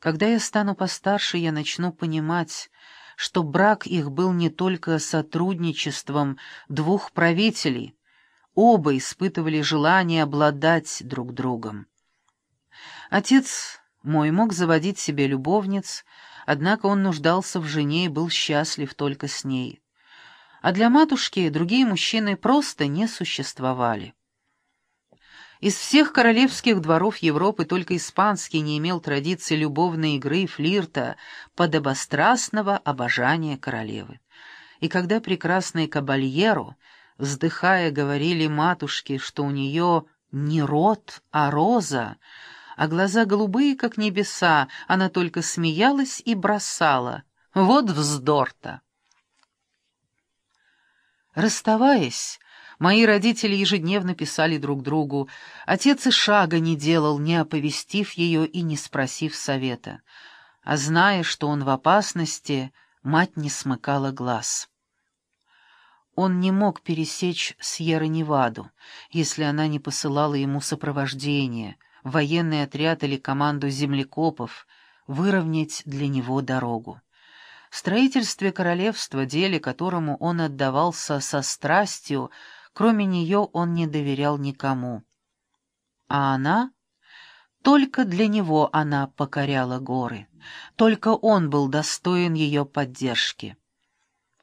Когда я стану постарше, я начну понимать, что брак их был не только сотрудничеством двух правителей, оба испытывали желание обладать друг другом. Отец мой мог заводить себе любовниц, однако он нуждался в жене и был счастлив только с ней. А для матушки другие мужчины просто не существовали. Из всех королевских дворов Европы только испанский не имел традиции любовной игры и флирта, подобострастного обожания королевы. И когда прекрасные кабальеро, вздыхая, говорили матушке, что у нее не рот, а роза, а глаза голубые, как небеса, она только смеялась и бросала. Вот вздор-то! Расставаясь, Мои родители ежедневно писали друг другу. Отец и шага не делал, не оповестив ее и не спросив совета. А зная, что он в опасности, мать не смыкала глаз. Он не мог пересечь Сьерра-Неваду, если она не посылала ему сопровождение, военный отряд или команду землекопов, выровнять для него дорогу. В строительстве королевства, деле которому он отдавался со страстью, Кроме нее он не доверял никому. А она... Только для него она покоряла горы. Только он был достоин ее поддержки.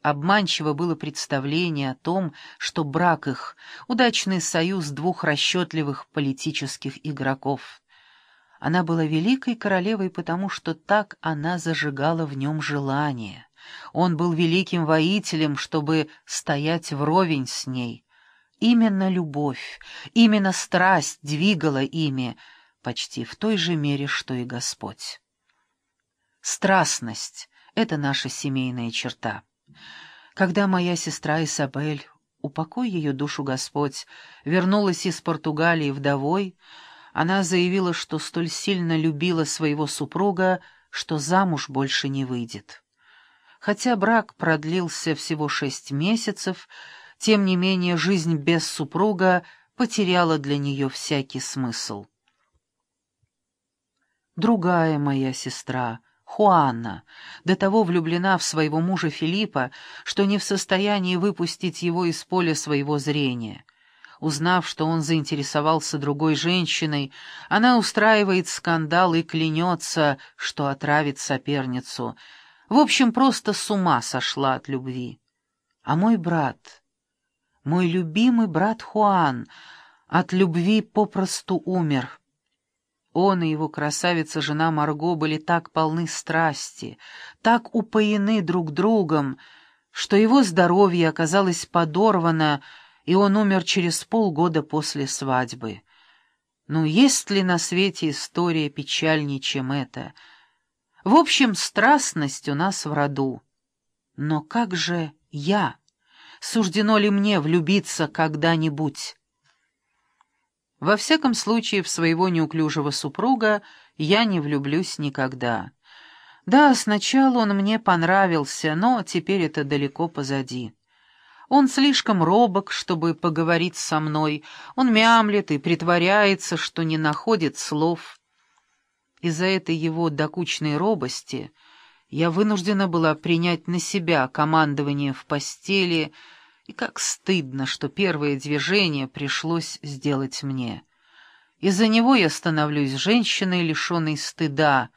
Обманчиво было представление о том, что брак их — удачный союз двух расчетливых политических игроков. Она была великой королевой, потому что так она зажигала в нем желание. Он был великим воителем, чтобы стоять вровень с ней. Именно любовь, именно страсть двигала ими, почти в той же мере, что и Господь. Страстность — это наша семейная черта. Когда моя сестра Исабель, упокой ее душу Господь, вернулась из Португалии вдовой, она заявила, что столь сильно любила своего супруга, что замуж больше не выйдет. Хотя брак продлился всего шесть месяцев, тем не менее, жизнь без супруга потеряла для нее всякий смысл. Другая моя сестра, Хуанна, до того влюблена в своего мужа Филиппа, что не в состоянии выпустить его из поля своего зрения. Узнав, что он заинтересовался другой женщиной, она устраивает скандал и клянется, что отравит соперницу. В общем, просто с ума сошла от любви. А мой брат мой любимый брат Хуан от любви попросту умер. Он и его красавица-жена Марго были так полны страсти, так упоены друг другом, что его здоровье оказалось подорвано, и он умер через полгода после свадьбы. Ну, есть ли на свете история печальнее, чем это? В общем, страстность у нас в роду. Но как же я? Суждено ли мне влюбиться когда-нибудь. Во всяком случае, в своего неуклюжего супруга я не влюблюсь никогда. Да, сначала он мне понравился, но теперь это далеко позади. Он слишком робок, чтобы поговорить со мной, он мямлет и притворяется, что не находит слов. Из-за этой его докучной робости я вынуждена была принять на себя командование в постели, и как стыдно, что первое движение пришлось сделать мне. Из-за него я становлюсь женщиной, лишенной стыда,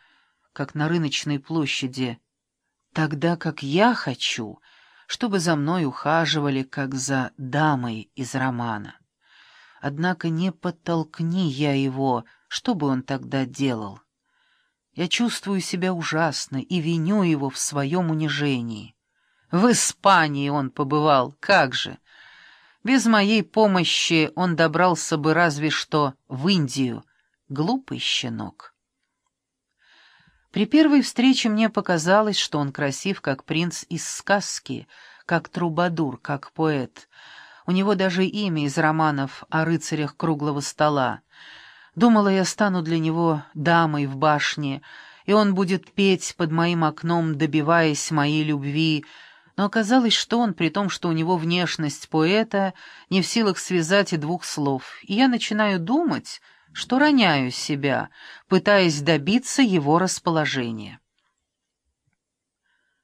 как на рыночной площади, тогда как я хочу, чтобы за мной ухаживали, как за дамой из романа. Однако не подтолкни я его, что бы он тогда делал? Я чувствую себя ужасно и виню его в своем унижении. В Испании он побывал, как же! Без моей помощи он добрался бы разве что в Индию. Глупый щенок. При первой встрече мне показалось, что он красив, как принц из сказки, как трубадур, как поэт. У него даже имя из романов о рыцарях круглого стола. Думала, я стану для него дамой в башне, и он будет петь под моим окном, добиваясь моей любви, но оказалось, что он, при том, что у него внешность поэта, не в силах связать и двух слов, и я начинаю думать, что роняю себя, пытаясь добиться его расположения.